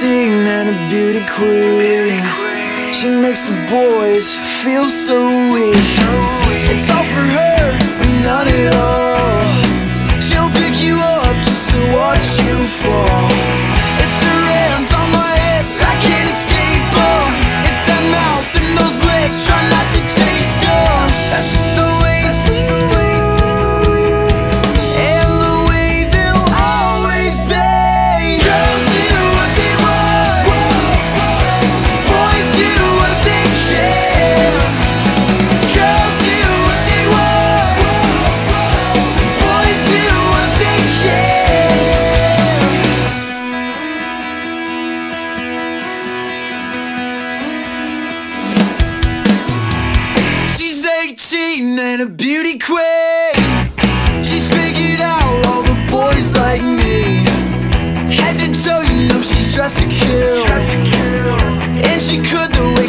18 and a beauty queen. She makes the boys feel so weak. It's all for her, 18 and a beauty queen. She's figured out all the boys like me. Head to toe, you know she's dressed to kill. And she could the way.